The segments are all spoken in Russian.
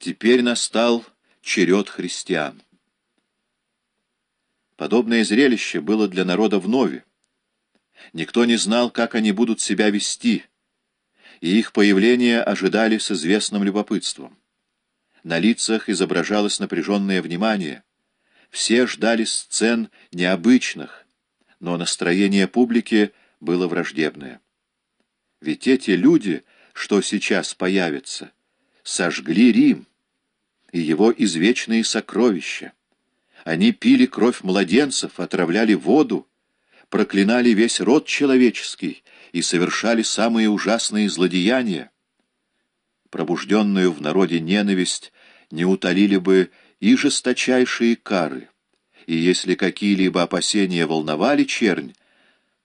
Теперь настал черед христиан. Подобное зрелище было для народа вновь. Никто не знал, как они будут себя вести, и их появление ожидали с известным любопытством. На лицах изображалось напряженное внимание. Все ждали сцен необычных, но настроение публики было враждебное. Ведь эти люди, что сейчас появятся, сожгли Рим и его извечные сокровища. Они пили кровь младенцев, отравляли воду, проклинали весь род человеческий и совершали самые ужасные злодеяния. Пробужденную в народе ненависть не утолили бы и жесточайшие кары, и если какие-либо опасения волновали чернь,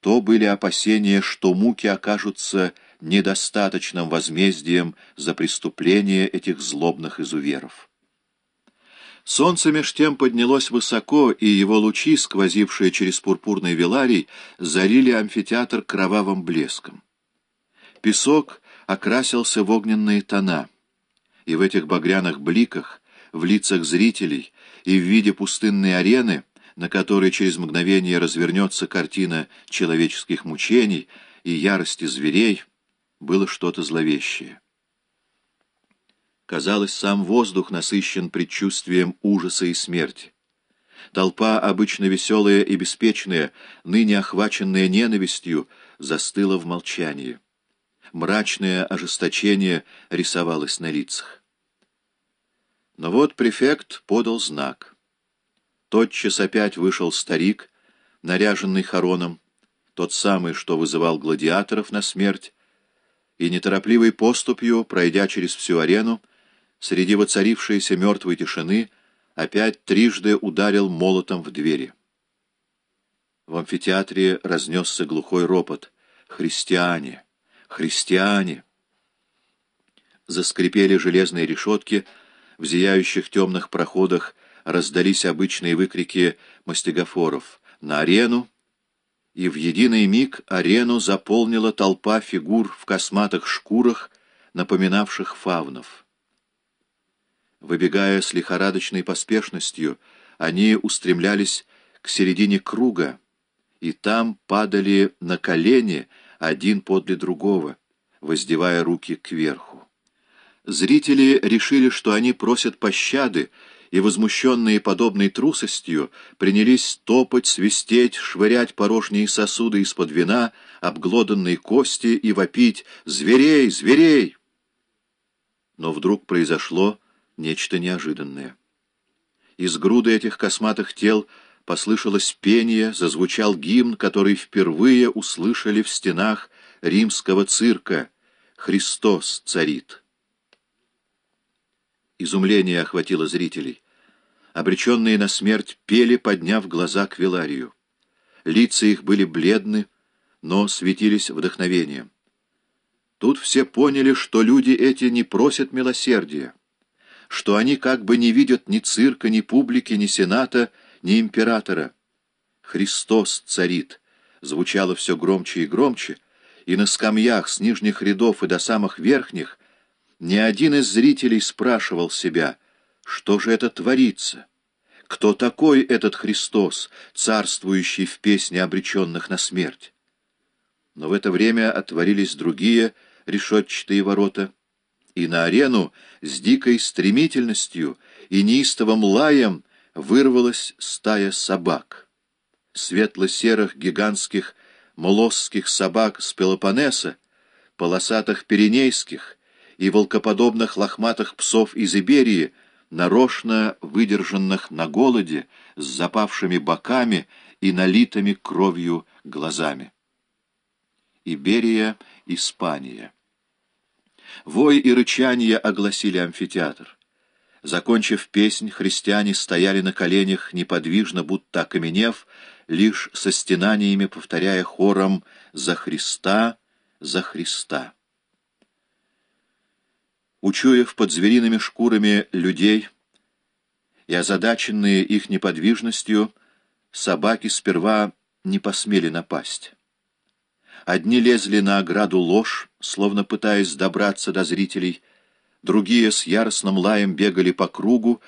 то были опасения, что муки окажутся недостаточным возмездием за преступление этих злобных изуверов. Солнце меж тем поднялось высоко, и его лучи, сквозившие через пурпурный веларий, залили амфитеатр кровавым блеском. Песок окрасился в огненные тона, и в этих багряных бликах, в лицах зрителей и в виде пустынной арены, на которой через мгновение развернется картина человеческих мучений и ярости зверей, было что-то зловещее. Казалось, сам воздух насыщен предчувствием ужаса и смерти. Толпа, обычно веселая и беспечная, ныне охваченная ненавистью, застыла в молчании. Мрачное ожесточение рисовалось на лицах. Но вот префект подал знак. Тотчас опять вышел старик, наряженный хороном, тот самый, что вызывал гладиаторов на смерть, и неторопливой поступью, пройдя через всю арену, среди воцарившейся мертвой тишины, опять трижды ударил молотом в двери. В амфитеатре разнесся глухой ропот. «Христиане! Христиане!» Заскрипели железные решетки, в зияющих темных проходах раздались обычные выкрики мастигофоров. «На арену!» И в единый миг арену заполнила толпа фигур в косматых шкурах, напоминавших фавнов. Выбегая с лихорадочной поспешностью, они устремлялись к середине круга, и там падали на колени один подле другого, воздевая руки кверху. Зрители решили, что они просят пощады, и, возмущенные подобной трусостью, принялись топать, свистеть, швырять порожние сосуды из-под вина, обглоданные кости и вопить «Зверей! Зверей!». Но вдруг произошло нечто неожиданное. Из груды этих косматых тел послышалось пение, зазвучал гимн, который впервые услышали в стенах римского цирка «Христос царит». Изумление охватило зрителей. Обреченные на смерть пели, подняв глаза к Виларию. Лица их были бледны, но светились вдохновением. Тут все поняли, что люди эти не просят милосердия что они как бы не видят ни цирка, ни публики, ни сената, ни императора. «Христос царит!» звучало все громче и громче, и на скамьях с нижних рядов и до самых верхних ни один из зрителей спрашивал себя, что же это творится? Кто такой этот Христос, царствующий в песне обреченных на смерть? Но в это время отворились другие решетчатые ворота — и на арену с дикой стремительностью и неистовым лаем вырвалась стая собак. Светло-серых гигантских молосских собак с Пелопоннеса, полосатых пиренейских и волкоподобных лохматых псов из Иберии, нарочно выдержанных на голоде, с запавшими боками и налитыми кровью глазами. Иберия, Испания. Вой и рычание огласили амфитеатр. Закончив песнь, христиане стояли на коленях, неподвижно, будто окаменев, лишь со стенаниями повторяя хором «За Христа! За Христа!». Учуяв под звериными шкурами людей и озадаченные их неподвижностью, собаки сперва не посмели напасть. Одни лезли на ограду ложь, словно пытаясь добраться до зрителей, другие с яростным лаем бегали по кругу,